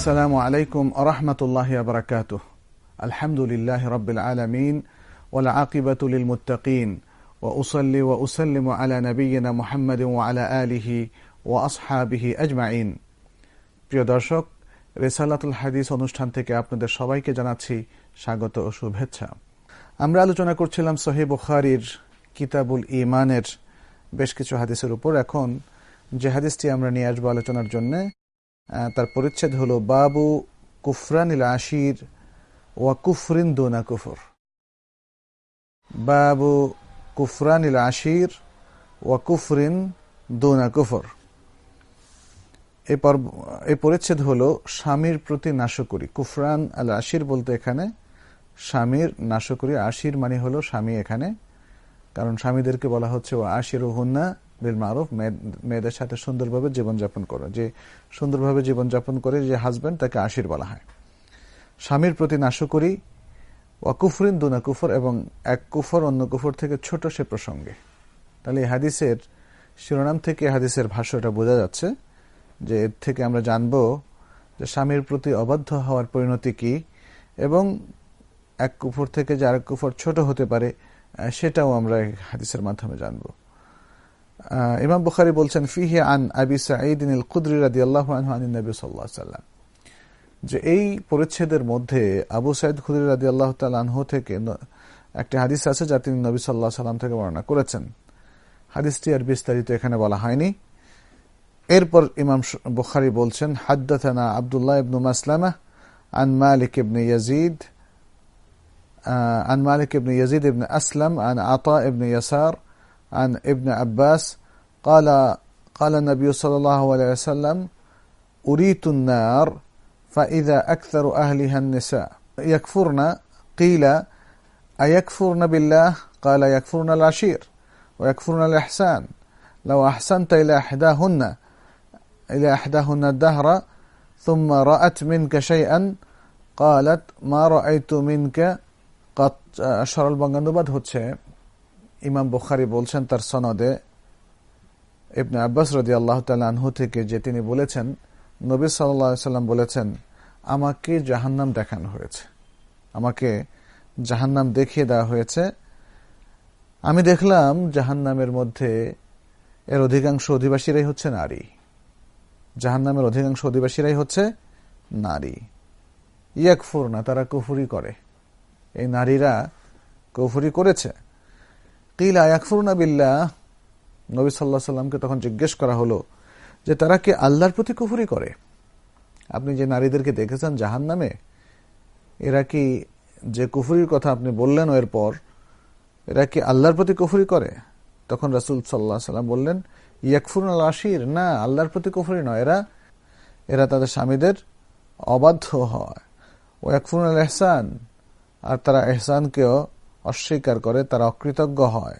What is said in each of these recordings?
আসসালামু আলাইকুম আরহামতুল্লাহ আবরাকাত আলহামদুলিল্লাহ রবিল আলমিন ওলা আকিবাতুল মুতাকিন ও উসল্লি ও উসল্লিম আলা নবীনা মোহাম্মদ আলা আলিহি ও আসহাবিহি আজমাইন প্রিয় দর্শক রেসালাতুল হাদিস অনুষ্ঠান থেকে আপনাদের সবাইকে জানাচ্ছি স্বাগত ও শুভেচ্ছা। আমরা আলোচনা করছিলাম সহি বুখারির কিতাবুল ইমানের বেশ কিছু হাদিসের উপর। এখন যে হাদিসটি আমরা নিয়ে আসব আলোচনার জন্যে তার পরিচ্ছেদ হলো, বাবু কুফরানিল আশির ওয়া কুফরিন দোনা কুফর। বাবু কুফরানিল আশির ওয়া কুফরিন দোনা কুফর। এই পরিচ্ছেদ হলো স্বামীর প্রতি নাশকরি। কুফরান আল আশির বলতে এখানে স্বামীর নাশকরি, আশির মানে হলো স্বামী এখানে, কারণ স্বামীদেরকে বলা হচ্ছে ও আশির হুন্না বিল মারুফ মেয়েদের সাথে সুন্দরভাবে জীবনযাপন করো। যে সুন্দরভাবে জীবনযাপন করে যে হাজব্যান্ড তাকে আশির বলা হয়। স্বামীর প্রতি নাশকরি ওয়াকুফরিন দুনা কুফর, এবং এক কুফর অন্য কুফর থেকে ছোট সে প্রসঙ্গে। তাহলে হাদিসের শিরোনাম থেকে হাদিসের ভাষ্যটা বোঝা যাচ্ছে যে এর থেকে আমরা জানব যে স্বামীর প্রতি অবাধ্য হওয়ার পরিণতি কি, এবং এক কুফর থেকে যে আরেক কুফর ছোট হতে পারে সেটাও আমরা হাদিসের মাধ্যমে জানব। ইমাম বুখারি বলছেন ফিহে আন আবি সাঈদিন আল কুদরি রাদিয়াল্লাহু আনহু আনিন নবী সাল্লাল্লাহু আলাইহি সাল্লাম যে এই পরিচ্ছেদের মধ্যে আবু সাইদ খুদরি রাদি আল্লাহ আনহু থেকে একটি হাদিস আছে যা তিনি নবী সাল্লাহ সাল্লাম থেকে বর্ণনা করেছেন হাদিসটি আর বিস্তারিত এখানে বলা হয়নি এরপর ইমাম বুখারি বলছেন হাদ্দাথানা আবদুল্লাহ ইবনু মাসলামা আন মালিক ইবনে ইয়াজিদ عن مالك بن يزيد بن أسلم عن عطاء بن يسار عن ابن عباس قال قال النبي صلى الله عليه وسلم أريت النار فإذا أكثر أهلها النساء يكفرن قيل أيكفرن بالله قال يكفرن العشير ويكفرن الإحسان لو أحسنت إلى إحداهن إلى إحداهن الدهر ثم رأت منك شيئا قالت ما رأيت منك قط সরল বঙ্গানুবাদ হচ্ছে ইমাম বুখারি বলছেন তার সনদে ইবনে আব্বাস রদি আল্লাহ আনহু থেকে যে তিনি বলেছেন, নবী সাল্লাম বলেছেন, আমাকে জাহান্নাম দেখানো হয়েছে। আমাকে জাহান্নাম দেখিয়ে দেওয়া হয়েছে। আমি দেখলাম জাহান্নামের মধ্যে এর অধিকাংশ অধিবাসীরাই হচ্ছে নারী। জাহান্নামের অধিকাংশ অধিবাসীরাই হচ্ছে নারী। ইয়াকফুর না তারা কুফুরি করে। এই নারীরা কুফুরি করেছে। কিলা ইয়াকফুর না বিল্লাহ নবী সাল্লাহ সাল্লামকে তখন জিজ্ঞেস করা হলো যে, তারা কি আল্লাহর প্রতি কুফুরি করে? আপনি যে নারীদেরকে দেখেছেন জাহান নামে এরা কি যে কুফুরির কথা আপনি বললেন এরপর, এরা কি আল্লাহর প্রতি কুফুরি করে? তখন রাসুল সাল্লাহ সাল্লাম বললেন ইয়াকফুর আল আশির। না, আল্লাহর প্রতি কুফুরি নয়। এরা এরা তাদের স্বামীদের অবাধ্য হয়। ও ইয়াকফুর আল এহসান আর তারা এহসানকেও অস্বীকার করে, তারা অকৃতজ্ঞ হয়।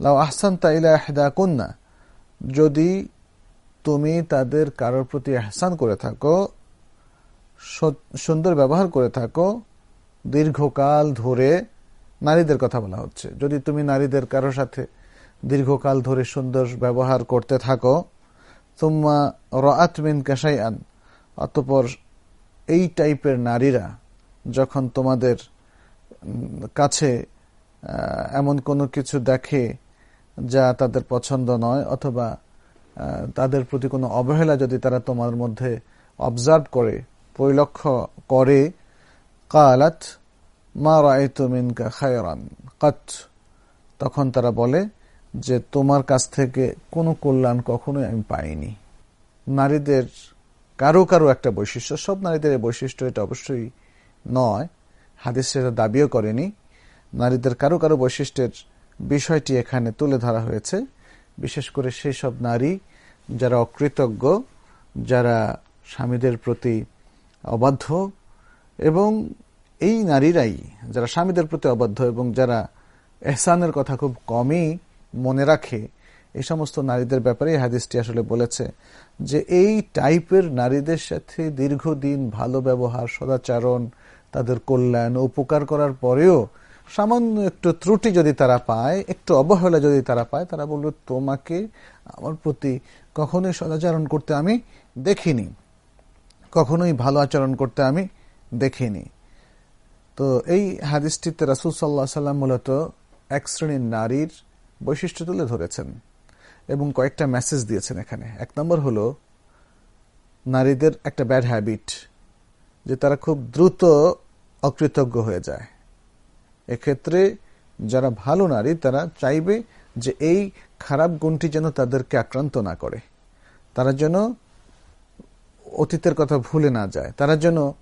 লাউ আহসান তাইলা এহদা কন্যা যদি তুমি তাদের কারোর প্রতি আহসান করে থাকো সুন্দর ব্যবহার করে থাকো, দীর্ঘকাল ধরে নারীদের কথা বলা হচ্ছে। যদি তুমি নারীদের কারোর সাথে দীর্ঘকাল ধরে সুন্দর ব্যবহার করতে থাকো তুম্মা রাতমিন আন অতপর এই টাইপের নারীরা যখন তোমাদের কাছে এমন কোনো কিছু দেখে যা তাদের পছন্দ নয়, অথবা তাদের প্রতি কোনো অবহেলা যদি তারা তোমার মধ্যে অবজার্ভ করে, পরিলক্ষ্য করে, কালাত, মা রায়তুমিনকা খায়রান, কাত, তখন তারা বলে যে তোমার কাছ থেকে কোনো কল্যাণ কখনোই আমি পাইনি। নারীদের কারও কারও একটা বৈশিষ্ট্য, সব নারীদের এই বৈশিষ্ট্য এটা অবশ্যই নয়। হাদিস দাবিও করেনি। নারীদের কারও কারও বৈশিষ্ট্যের বিষয়টি এখানে তুলে ধরা হয়েছে। বিশেষ করে সেই সব নারী যারা অকৃতজ্ঞ, যারা স্বামীদের প্রতি অবাধ্য এবং এই নারীরাই যারা স্বামীদের প্রতি অবাধ্য এবং যারা এহসানের কথা খুব কমই মনে রাখে, এই সমস্ত নারীদের ব্যাপারে হাদিসটি আসলে বলেছে যে এই টাইপের নারীদের সাথে দীর্ঘদিন ভালো ব্যবহার, সদাচারণ, তাদের কল্যাণ, উপকার করার পরেও সামান্য একটু ত্রুটি যদি তারা পায়, একটু অবহেলা যদি তারা পায়, তারা বলবে তোমাকে আমার প্রতি কখনোই সদাচরণ করতে আমি দেখিনি। কখনোই ভালো আচরণ করতে আমি দেখিনি। তো এই হাদিসটিতে রাসুল সাল্লাহ সাল্লাম মূলত এক শ্রেণির নারীর বৈশিষ্ট্য তুলে ধরেছেন এবং কয়েকটা মেসেজ দিয়েছেন এখানে। এক নম্বর হলো, নারীদের একটা ব্যাড হ্যাবিট যে তারা খুব দ্রুত অকৃতজ্ঞ হয়ে যায়। এক্ষেত্রে যারা ভালো নারী, তারা চাইবে যে এই খারাপ গুণটি যেন তাদেরকে আক্রান্ত না করে। তারা যেন অতীতের কথা ভুলে না যায়। তারা যেন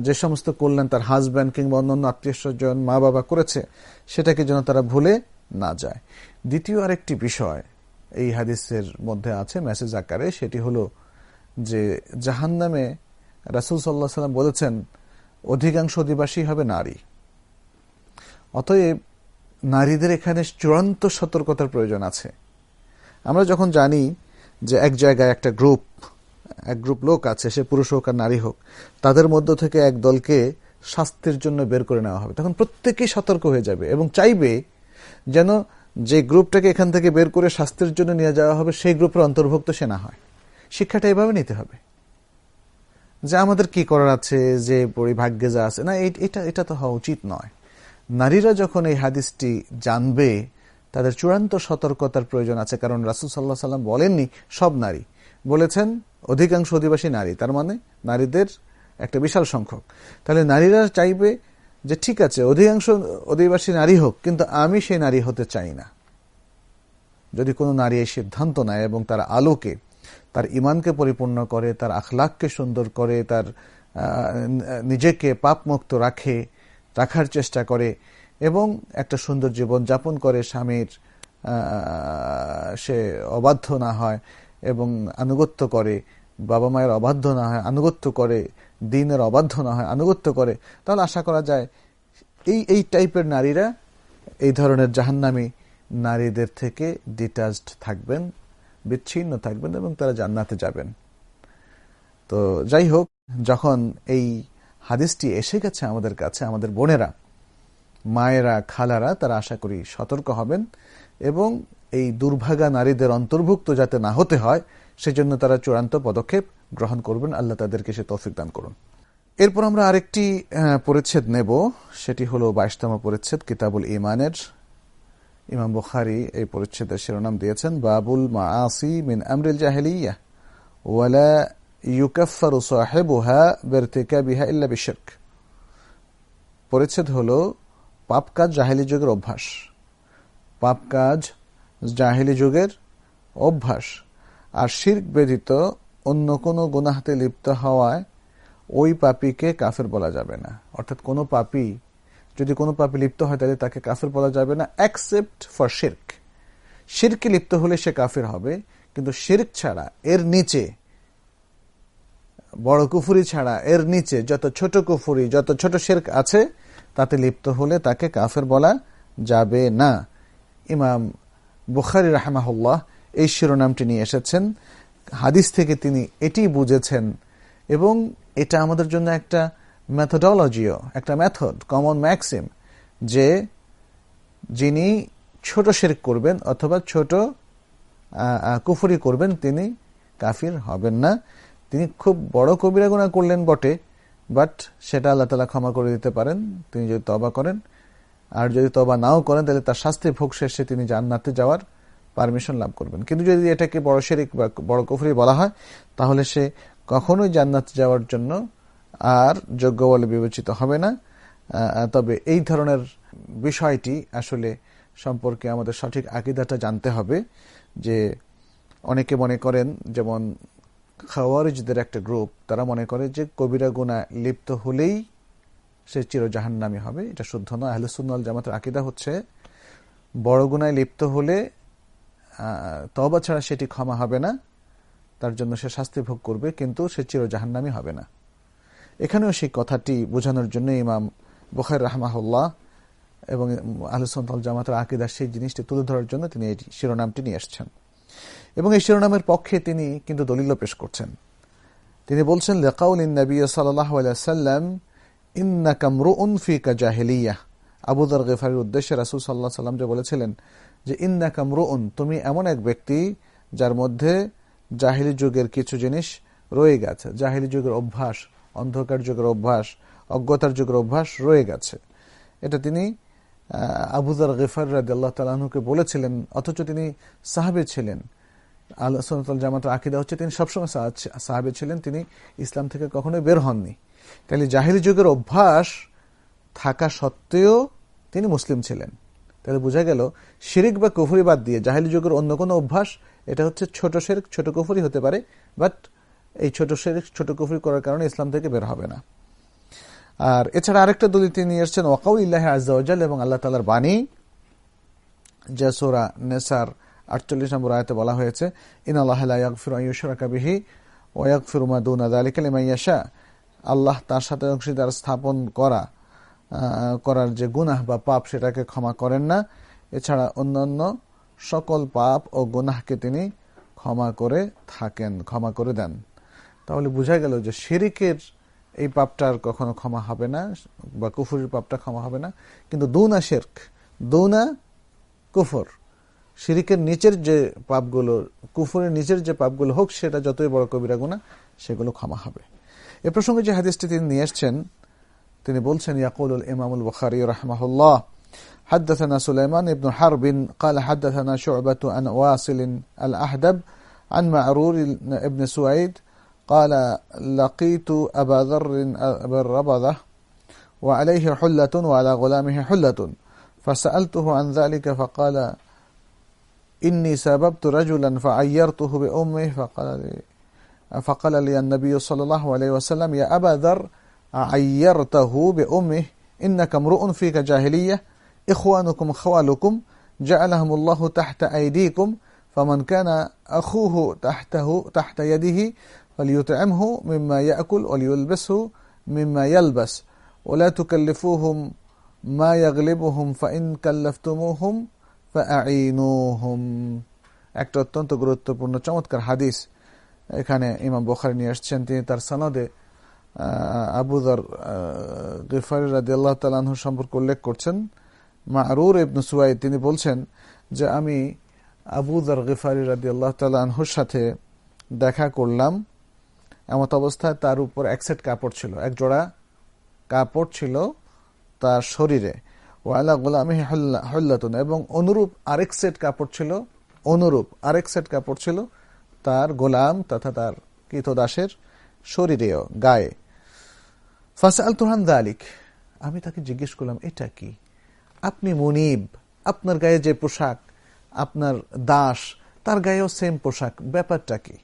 যে সমস্ত কল্যাণ তার হাজব্যান্ড কিংবা অন্যান্য আত্মীয় স্বজন, মা বাবা করেছে, সেটাকে যেন তারা ভুলে না যায়। দ্বিতীয় আরেকটি বিষয় এই হাদিসের মধ্যে আছে মেসেজ আকারে, সেটি হলো যে জাহান নামে রাসুল সাল্লাহ সাল্লাম বলেছেন, অধিকাংশ অধিবাসী হবে নারী। অতএব নারীদের এখানে চূড়ান্ত সতর্কতার প্রয়োজন আছে। আমরা যখন জানি যে এক জায়গায় একটা গ্রুপ, এক গ্রুপ লোক আছে, সে পুরুষ হোক আর নারী হোক, তাদের মধ্য থেকে এক দলকে স্বাস্থ্যের জন্য বের করে নেওয়া হবে। তখন প্রত্যেকেই সতর্ক হয়ে যাবে এবং চাইবে যেন যে গ্রুপটাকে এখান থেকে বের করে স্বাস্থ্যের জন্য নিয়ে যাওয়া হবে, সেই গ্রুপের অন্তর্ভুক্ত সে না হয়। শিক্ষাটা এভাবে নিতে হবে। যে আমাদের কি করার আছে, যে পরিভাগ্যে যা আছে, না এটা এটা তো হওয়া উচিত নয়। নারীরা যখন এই হাদিসটি জানবে, তাদের চূড়ান্ত সতর্কতার প্রয়োজন আছে, কারণ রাসুল সাল্লাহ সাল্লাম বলেননি, সব নারী। বলেছেন, অধিকাংশ অধিবাসী নারী, তার মানে নারীদের একটা বিশাল সংখ্যক। তাহলে নারীরা চাইবে যে ঠিক আছে, অধিকাংশ অধিবাসী নারী হোক, কিন্তু আমি সেই নারী হতে চাই না। যদি কোনো নারী এই সিদ্ধান্ত নেয় এবং তার আলোকে, তার ইমানকে পরিপূর্ণ করে, তার আখলাককে সুন্দর করে, তার নিজেকে পাপমুক্ত রাখে রাখার চেষ্টা করে এবং একটা সুন্দর জীবন যাপন করে স্বামীর সে অবাধ্য না হয় এবং আনুগত্য করে, বাবা মায়ের অবাধ্য না হয়, আনুগত্য করে, দিনের অবাধ্য না হয়, আনুগত্য করে। তাহলে আশা করা যায় এই এই টাইপের নারীরা এই ধরনের জাহান্নামী নারীদের থেকে ডিটাচড থাকবেন, বিচ্ছিন্ন থাকবেন এবং তারা জান্নাতে যাবেন। তো যাই হোক, যখন এই হাদিসটি এসে গেছে আমাদের কাছে, আমাদের বোনেরা। মায়েরা, খালারা, তারা আশা করি সতর্ক হবেন এবং এই দুর্ভাগা নারীদের অন্তর্ভুক্ত যাতে না হতে হয়, সেজন্য তারা চূড়ান্ত পদক্ষেপ গ্রহণ করবেন। আল্লাহ তাদেরকে সে তৌফিক দান করুন। এরপর আমরা আরেকটি পরিচ্ছেদ নেব। সেটি হলো বাইশতম পরিচ্ছেদ, কিতাবুল ইমানের ইমাম বুখারি এই পরিচ্ছেদের শিরোনাম দিয়েছেন, বাবুল মা আসি মিন আমরিল জাহেলিয়া, ওয়ালা ইউকাফারু সাহেবুহা বিহা ইল্লা বিশিরক পরিচ্ছেদ হলো পাপ কাজ জাহেলি যুগের অভ্যাস। পাপ কাজ জাহেলি যুগের অভ্যাস। আর শির্ক ব্যতীত অন্য কোনো গুনাহাতে লিপ্ত হওয়ায় ওই পাপিকে কাফের বলা যাবে না। অর্থাৎ কোনো পাপি, যদি কোনো পাপি লিপ্ত হয় তাহলে তাকে কাফের বলা যাবে না অ্যাকসেপ্ট ফর শির্ক শিরকে লিপ্ত হলে সে কাফের হবে, কিন্তু শির্ক ছাড়া এর নিচে বড় কুফুরি ছাড়া এর নিচে যত ছোট কুফুরি, যত ছোট শেরক আছে, তাতে লিপ্ত হলে তাকে কাফের বলা যাবে না। ইমাম বুখারি রাহমাহুল্লাহ এই শিরোনামটি নিয়ে এসেছেন। হাদিস থেকে তিনি এটি বুঝেছেন এবং এটা আমাদের জন্য একটা ম্যাথোডলজিও একটা মেথড কমন ম্যাক্সিম যে যিনি ছোট শের করবেন অথবা ছোট কুফুরি করবেন তিনি কাফির হবেন না। তিনি খুব বড় কবিরা গুণা করলেন বটে বাট সেটা আল্লাহ তালা ক্ষমা করে দিতে পারেন। তিনি যদি তবা করেন, আর যদি তবা নাও করেন, তাহলে তার শাস্তি ভোগ শেষে তিনি জান্নাতে যাওয়ার পারমিশন লাভ করবেন। কিন্তু যদি এটাকে বড় শেরিক বা বড় কুফরি বলা হয়, তাহলে সে কখনোই জান্নাতে যাওয়ার জন্য আর যোগ্য বলে বিবেচিত হবে না। তবে এই ধরনের বিষয়টি আসলে সম্পর্কে আমাদের সঠিক আকিদাটা জানতে হবে যে অনেকে মনে করেন, যেমন খাওয়ারিজদের একটা গ্রুপ তারা মনে করে যে কবিরা গুণা লিপ্ত হলেই সে চিরজাহান্নামি হবে। এটা শুদ্ধ নয়। আহলুসুন্নল জামাতের আকিদা হচ্ছে, বড় গুণায় লিপ্ত হলে তবা ছাড়া সেটি ক্ষমা হবে না, তার জন্য সে শাস্তি ভোগ করবে, কিন্তু সে চিরজাহান্নামি হবে না। এখানেও সেই কথাটি বোঝানোর জন্য ইমাম বখার রাহমাহুল্লাহ এবং আহলুসুল জামাতের আকিদা সেই জিনিসটি তুলে ধরার জন্য তিনি এই শিরোনামটি নিয়ে এসছেন। এবং এই শিরোনামের পক্ষে তিনি কিন্তু দলিল পেশ করছেন। তিনি বলছেন লেকাউল নবী সাল্লাম ইন্না কামরু উনফিকা জাহেলিয়া। আবুদর গেফারির উদ্দেশ্যে রাসুল সাল্লাহ সাল্লাম যে বলেছিলেন যে ইন্না কামরু উন তুমি এমন এক ব্যক্তি যার মধ্যে জাহিলি যুগের কিছু জিনিস রয়ে গেছে। জাহিলি যুগের অভ্যাস, অন্ধকার যুগের অভ্যাস, অজ্ঞতার যুগের অভ্যাস রয়ে গেছে। এটা তিনি আবুদার গেফার রাজি আল্লাহ তালাহুকে বলেছিলেন, অথচ তিনি সাহাবে ছিলেন। আল্লাহ জামাতের আকিদা হচ্ছে তিনি সবসময় সাহাবে ছিলেন, তিনি ইসলাম থেকে কখনোই বের হননি। তাহলে জাহিলি যুগের অভ্যাস থাকা সত্ত্বেও তিনি মুসলিম ছিলেন। তাহলে বোঝা গেল, শিরিক বা কুফুরি বাদ দিয়ে জাহিলি যুগের অন্য কোনো অভ্যাস, এটা হচ্ছে ছোট শেরিক, ছোট কুফুরি হতে পারে, বাট এই ছোট শেরিক, ছোট কুফুরি করার কারণে ইসলাম থেকে বের হবে না। আর এছাড়া আরেকটা দলিল তিনি এসছেন ওয়াকাউল ইল্লাহ আজাল এবং আল্লাহ তালার বাণী, যে সোরা নেসার আটচল্লিশ নম্বর আয়তে বলা হয়েছে ইন আলিকালিমাইয়াশা আল্লাহ তার সাথে অংশীদার স্থাপন করা করার যে গুনাহ বা পাপ, সেটাকে ক্ষমা করেন না। এছাড়া অন্যান্য সকল পাপ ও গুনাহকে তিনি ক্ষমা করে থাকেন, ক্ষমা করে দেন। তাহলে বোঝা গেল যে শিরিকের এই পাপটার কখনো ক্ষমা হবে না বা কুফুরের পাপটা ক্ষমা হবে না কিন্তু দৌনা শেরক দৌনা কুফর শিরিকের নিচের যে পাপগুলো কুফরের নিচের যে পাপগুলো হোক সেটা যতই বড় কবিরা গুণা সেগুলো ক্ষমা হবে এ প্রসঙ্গে যে হাদিসটি তিনি নিয়ে এসছেন তিনি বলছেন ইয়াকুল ইমামুল বখারি রহমাহুল্লাহ حدثنا سليمان بن حرب قال حدثنا شعبة عن واصل الأحدب عن معرور بن سويد قال لقيت أبا ذر بالربضة وعليه حلة وعلى غلامه حلة. فسألته عن ذلك فقال إني سببت رجلا فعيرته بأمه فقال لي فقال لي النبي صلى الله عليه وسلم يا أبا ذر عيرته بأمه إنك امرؤ فيك جاهلية إخوانكم خوالكم جعلهم الله تحت أيديكم فمن كان أخوه تحته تحت يده فليطعمه مما يأكل وليلبسه مما يلبس ولا تكلفوهم ما يغلبهم فإن كلفتموهم فأعينوهم একটা অত্যন্ত গুরুত্বপূর্ণ চমৎকার হাদিস এখানে ইমাম বখারি নিয়ে আসছেন তিনি তার সনদে আবুদর গিফারি রাজি আল্লাহ তালাহুর সম্পর্কে উল্লেখ করছেন মারুর ইবনু সুয়াই তিনি বলছেন যে আমি আবুদর গিফারি রাজি আল্লাহ তালাহুর সাথে দেখা করলাম এমত অবস্থায় তার উপর এক সেট কাপড় ছিল, এক জোড়া কাপড় ছিল তার শরীরে। ওয়ালা গোলামি হল্লাতুন, এবং অনুরূপ আরেক সেট কাপড় ছিল, অনুরূপ আরেক সেট কাপড় ছিল তার গোলাম তথা তার কৃতদাসের শরীরেও, গায়ে। ফাসাল তুহান দালিক আমি তাকে জিজ্ঞেস করলাম, এটা কি? আপনি মনিব, আপনার গায়ে যে পোশাক, আপনার দাস, তার গায়েও সেম পোশাক, ব্যাপারটা কি?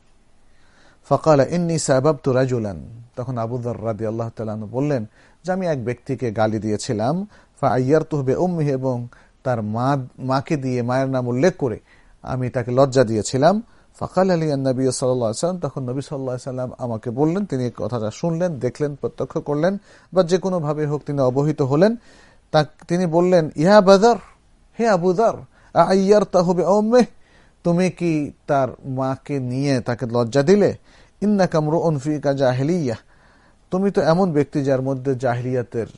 ফকাল ইন্নি সাহাব তো রাজুলান। তখন আবুদর রাদি আল্লাহ তালু বললেন, যে আমি এক ব্যক্তিকে গালি দিয়েছিলাম ফা আয়ার তুহবে উম্মি এবং তার মা, মাকে দিয়ে মায়ের নাম উল্লেখ করে আমি তাকে লজ্জা দিয়েছিলাম। ফাকাল আলী নবী সাল্লাম তখন নবী সাল্লাহ সাল্লাম আমাকে বললেন, তিনি কথাটা শুনলেন, দেখলেন, প্রত্যক্ষ করলেন বা যে কোনোভাবে হোক তিনি অবহিত হলেন। তা তিনি বললেন ইহা বাদার হে আবুদার আয়ার তাহবে ওমে তুমি কি তার মাকে নিয়ে তাকে লজ্জা দিলে? ইন্না কামরু অনফিকা জাহেলিয়া। তুমি তো এমন ব্যক্তি যার মধ্যে জাহিলিয়াতের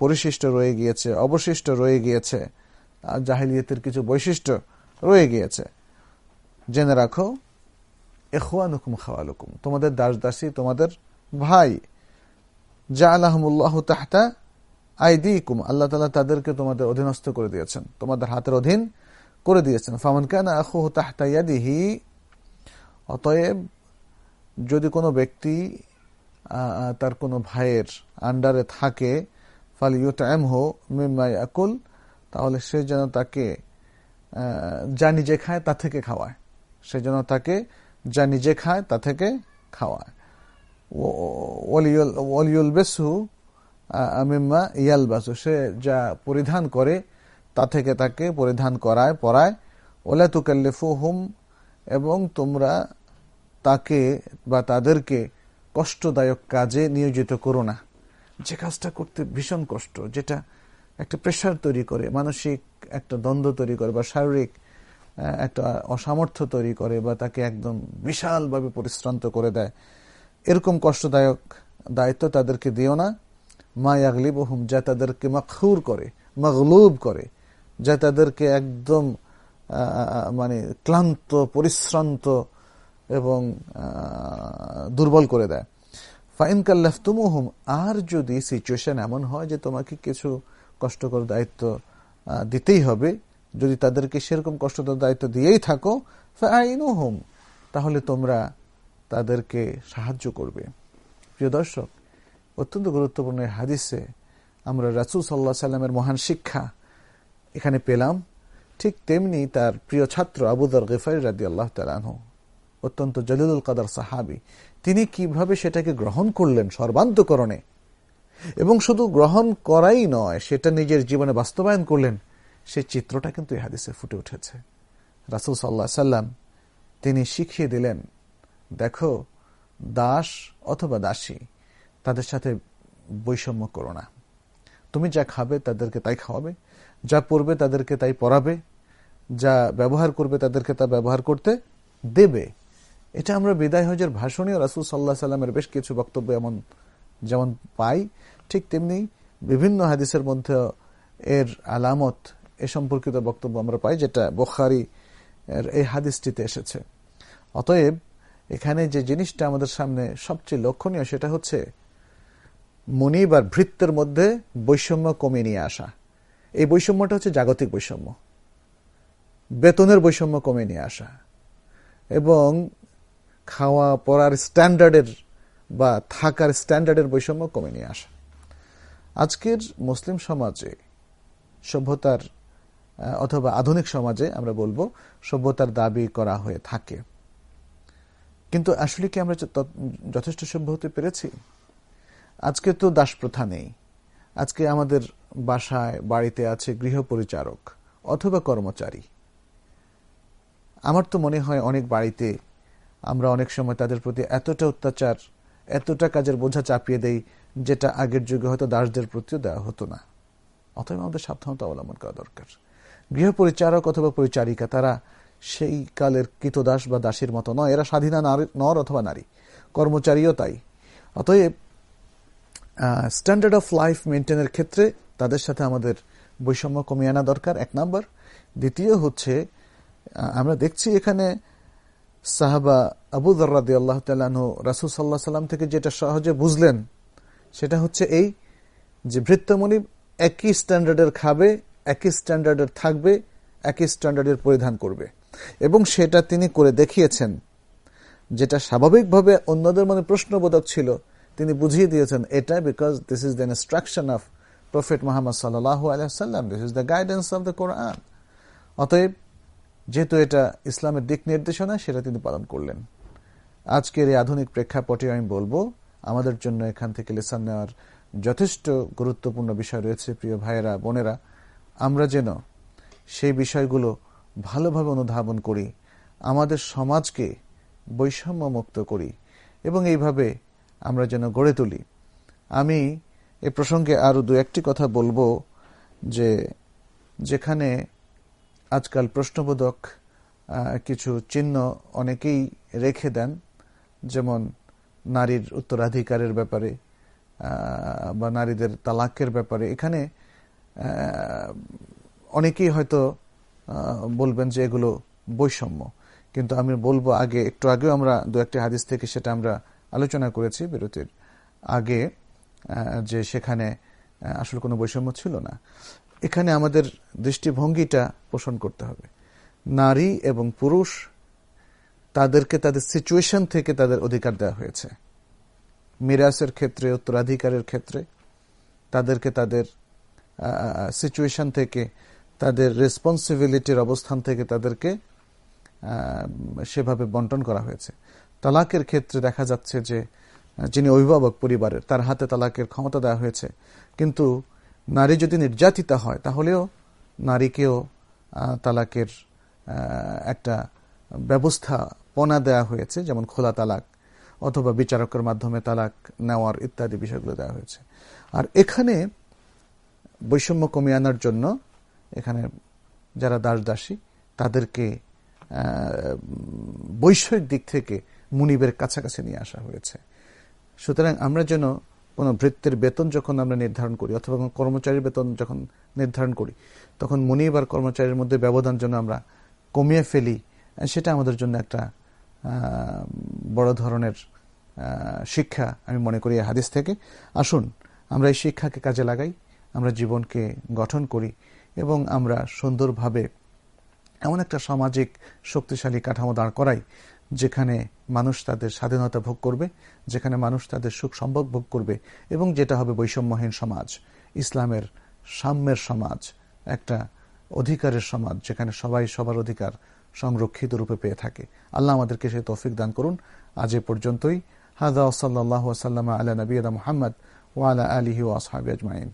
পরিশিষ্ট রয়ে গিয়েছে, অবশিষ্ট রয়ে গিয়েছে জাহিলিয়াতের কিছু বৈশিষ্ট্য রয়ে গিয়েছে। জেনে রাখো এখওয়ানুকুম খাওয়ালুকুম। তোমাদের দাস দাসী তোমাদের ভাই। যা আল্লাহমুল্লাহ তাহতা আইদিকুম। আল্লাহ তালা তাদেরকে তোমাদের অধীনস্থ করে দিয়েছেন। তোমাদের হাতের অধীন করে দিয়েছেন। ফামান কান আহু তাহতা অতএব যদি কোনো ব্যক্তি তার কোনো ভাইয়ের আন্ডারে থাকে, ফাল ইউটাইম হো মিম্মাই আকুল তাহলে সে যেন তাকে যা নিজে খায় তা থেকে খাওয়ায়। সে যেন তাকে যা নিজে খায় তা থেকে খাওয়ায়। ওলিউল বেসু মিম্মা ইয়াল বাসু সে যা পরিধান করে তা থেকে তাকে পরিধান করায় পরায় ওলা তুকাল্লিফু হুম এবং তোমরা তাকে বা তাদেরকে কষ্টদায়ক কাজে নিয়োজিত করো না। যে কাজটা করতে ভীষণ কষ্ট, যেটা একটা প্রেশার তৈরি করে, মানসিক একটা দ্বন্দ্ব তৈরি করে, বা শারীরিক একটা অসামর্থ্য তৈরি করে, বা তাকে একদম বিশালভাবে পরিশ্রান্ত করে দেয়। এরকম কষ্টদায়ক দায়িত্ব তাদেরকে দিও না। মা ইয়াগলিব হুম যা তাদেরকে মাখুর করে, মগলুব করে। যা তাদেরকে একদম মানে ক্লান্ত, পরিশ্রান্ত এবং দুর্বল করে দেয়। ফাইন কাল্লাফতুমুহুম, আর যদি সিচুয়েশন এমন হয় যে তোমাকে কিছু কষ্টকর দায়িত্ব দিতেই হবে, যদি তাদেরকে সেরকম কষ্টকর দায়িত্ব দিয়েই থাকো, ফাইনুহুম, তাহলে তোমরা তাদেরকে সাহায্য করবে। প্রিয় দর্শক, অত্যন্ত গুরুত্বপূর্ণ হাদিসে আমরা রাসুল সাল্লাহ সাল্লামের মহান শিক্ষা এখানে পেলাম, ঠিক তেমনি তার প্রিয় ছাত্র আবুদর গেফারি রাদি আল্লাহ তালাহ অত্যন্ত জলিলুল কাদার সাহাবি। তিনি কীভাবে সেটাকে গ্রহণ করলেন সর্বান্তকরণে? এবং শুধু গ্রহণ করাই নয়, সেটা নিজের জীবনে বাস্তবায়ন করলেন, সে চিত্রটা কিন্তু হাদিসে ফুটে উঠেছে। রাসুল সাল্লাহ সাল্লাম তিনি শিখিয়ে দিলেন, দেখো, দাস অথবা দাসী, তাদের সাথে বৈষম্য করো না। তুমি যা খাবে তাদেরকে তাই খাওয়াবে যা পড়বে তাদেরকে তাই পড়াবে, যা ব্যবহার করবে তাদেরকে তা ব্যবহার করতে দেবে। এটা আমরা বিদায় হজের ভাষণীয় রাসুল সাল্লাহ সাল্লামের বেশ কিছু বক্তব্য এমন, যেমন পাই। ঠিক তেমনি বিভিন্ন হাদিসের মধ্যে এর আলামত এ সম্পর্কিত বক্তব্য আমরা পাই, যেটা বোখারি এই হাদিসটিতে এসেছে। অতএব এখানে যে জিনিসটা আমাদের সামনে সবচেয়ে লক্ষণীয় সেটা হচ্ছে, মনিব আর ভৃত্যের মধ্যে বৈষম্য কমিয়ে নিয়ে আসা। এই বৈষম্যটা হচ্ছে জাগতিক বৈষম্য। বেতনের বৈষম্য কমে নিয়ে আসা এবং খাওয়া পড়ার স্ট্যান্ডার্ডের বা থাকার স্ট্যান্ডার্ডের বৈষম্য কমে নিয়ে আসা। আজকের মুসলিম সমাজে সভ্যতার অথবা আধুনিক সমাজে আমরা বলব সভ্যতার দাবি করা হয়ে থাকে। কিন্তু আসলে কি আমরা যথেষ্ট সভ্য হতে পেরেছি? আজকে তো দাস প্রথা নেই। আজকে আমাদের বাসায় বাড়িতে আছে গৃহপরিচারক অথবা কর্মচারী। আমার তো মনে হয় অনেক বাড়িতে আমরা অনেক সময় তাদের প্রতি এতটা অত্যাচার, এতটা কাজের বোঝা চাপিয়ে দেই, যেটা আগের যুগে হয়তো দাসদের প্রতিও দেওয়া হতো না। অতএব আমাদের সাবধানতা অবলম্বন করা দরকার। গৃহপরিচারক অথবা পরিচারিকা, তারা সেই কালের কৃতদাস বা দাসীর মতো নয়। এরা স্বাধীনা নর অথবা নারী। কর্মচারীও তাই। অতএব স্ট্যান্ডার্ড অফ লাইফ মেনটেনের ক্ষেত্রে তাদের সাথে আমাদের বৈষম্য কমিয়ে আনা দরকার, এক নম্বর। দ্বিতীয় হচ্ছে আমরা দেখছি এখানে সাহাবা আবু দর্রাদি আল্লাহ তালু রাসুল সাল্লাহ সাল্লাম থেকে যেটা সহজে বুঝলেন, সেটা হচ্ছে এই যে ভৃত্যমণি একই স্ট্যান্ডার্ডের খাবে, একই স্ট্যান্ডার্ডের থাকবে, একই স্ট্যান্ডার্ডের পরিধান করবে। এবং সেটা তিনি করে দেখিয়েছেন, যেটা স্বাভাবিকভাবে অন্যদের মনে প্রশ্নবোধক ছিল। তিনি বুঝিয়ে দিয়েছেন, এটা because this is the instruction of prophet Muhammad সাল্লাহ আলাইসাল্লাম this is the guidance of the Quran অতএব, যেহেতু এটা ইসলামের দিক নির্দেশনা, সেটা তিনি পালন করলেন। আজকের এই আধুনিক প্রেক্ষাপটে আমি বলব, আমাদের জন্য এখান থেকে লেসান নেওয়ার যথেষ্ট গুরুত্বপূর্ণ বিষয় রয়েছে, প্রিয় ভাইয়েরা, বোনেরা। আমরা যেন সেই বিষয়গুলো ভালোভাবে অনুধাবন করি, আমাদের সমাজকে বৈষম্য মুক্ত করি, এবং এইভাবে আমরা যেন গড়ে তুলি। আমি এ প্রসঙ্গে আরও দু একটি কথা বলব যে যেখানে আজকাল প্রশ্নবোধক কিছু চিহ্ন অনেকেই রেখে দেন, যেমন নারীর উত্তরাধিকারের ব্যাপারে বা নারীদের তালাকের ব্যাপারে। এখানে অনেকেই হয়তো বলবেন যে এগুলো বৈষম্য। কিন্তু আমি বলব আগে, একটু আগেও আমরা দু একটি হাদিস থেকে সেটা আমরা আলোচনা করেছি বিরতির আগে। যে সেখানে আসলে কোনো বৈষম্য ছিল না। এখানে আমাদের দৃষ্টিভঙ্গিটা পোষণ করতে হবে। নারী এবং পুরুষ তাদেরকে তাদের সিচুয়েশন থেকে তাদের অধিকার দেওয়া হয়েছে। মিরাসের ক্ষেত্রে, উত্তরাধিকারের ক্ষেত্রে তাদেরকে তাদের সিচুয়েশন থেকে, তাদের রেসপন্সিবিলিটির অবস্থান থেকে তাদেরকে সেভাবে বন্টন করা হয়েছে। তালাকের ক্ষেত্রে দেখা যাচ্ছে যে যিনি অভিভাবক পরিবারের, তার হাতে তালাকের ক্ষমতা দেওয়া হয়েছে। কিন্তু নারী যদি নির্যাতিতা হয়, তাহলেও নারীকেও তালাকের একটা ব্যবস্থা পনা দেওয়া হয়েছে, যেমন খোলা তালাক অথবা বিচারকের মাধ্যমে তালাক নেওয়ার ইত্যাদি বিষয়গুলো দেওয়া হয়েছে। আর এখানে বৈষম্য কমিয়ে আনার জন্য এখানে যারা দাস দাসী তাদেরকে বৈষয়িক দিক থেকে মুনিবের কাছাকাছি নিয়ে আসা হয়েছে। সুতরাং আমরা যেন কোনো বৃত্তের বেতন যখন আমরা নির্ধারণ করি, অথবা কোনো কর্মচারীর বেতন যখন নির্ধারণ করি, তখন মুনিব আর কর্মচারীর মধ্যে ব্যবধান যেন আমরা কমিয়ে ফেলি, সেটা আমাদের জন্য একটা বড় ধরনের শিক্ষা আমি মনে করি হাদিস থেকে। আসুন, আমরা এই শিক্ষাকে কাজে লাগাই, আমরা জীবনকে গঠন করি, এবং আমরা সুন্দরভাবে এমন একটা সামাজিক শক্তিশালী কাঠামো দাঁড় করাই যেখানে মানুষ তাদের স্বাধীনতা ভোগ করবে, যেখানে মানুষ তাদের সুখ সম্ভব ভোগ করবে, এবং যেটা হবে বৈষম্যহীন সমাজ, ইসলামের সাম্যের সমাজ, একটা অধিকারের সমাজ, যেখানে সবাই সবার অধিকার সংরক্ষিত রূপে পেয়ে থাকে। আল্লাহ আমাদেরকে সেই তৌফিক দান করুন। আজ এ পর্যন্তই। হাজা ওসাল্লাহ সাল্লাম আলা নবীদা মোহাম্মদ ওয়ালা আলিহি ওয়াসহাবি আজমাইন।